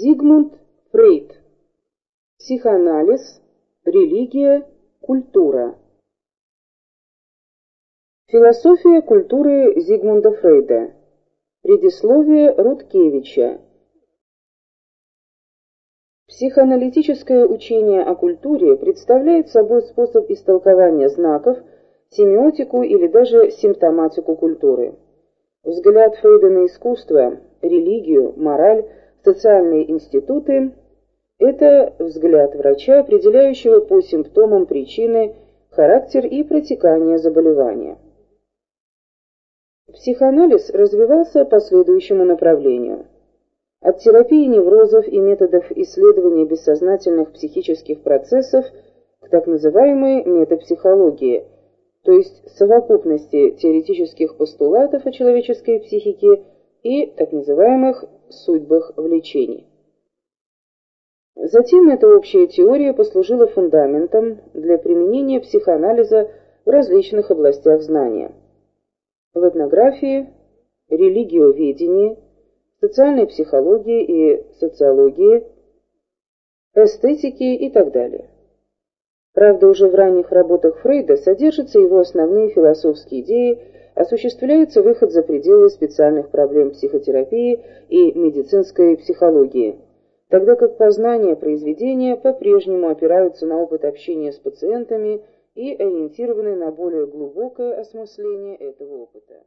Зигмунд Фрейд. Психоанализ, религия, культура. Философия культуры Зигмунда Фрейда. Предисловие Рудкевича. Психоаналитическое учение о культуре представляет собой способ истолкования знаков, семиотику или даже симптоматику культуры. Взгляд Фрейда на искусство, религию, мораль, социальные институты – это взгляд врача, определяющего по симптомам причины, характер и протекание заболевания. Психоанализ развивался по следующему направлению. От терапии неврозов и методов исследования бессознательных психических процессов к так называемой метапсихологии, то есть совокупности теоретических постулатов о человеческой психике и так называемых судьбах влечений. Затем эта общая теория послужила фундаментом для применения психоанализа в различных областях знания в этнографии, религиоведении, социальной психологии и социологии, эстетике и так далее. Правда, уже в ранних работах Фрейда содержатся его основные философские идеи, осуществляется выход за пределы специальных проблем психотерапии и медицинской психологии, тогда как познания произведения по-прежнему опираются на опыт общения с пациентами и ориентированы на более глубокое осмысление этого опыта.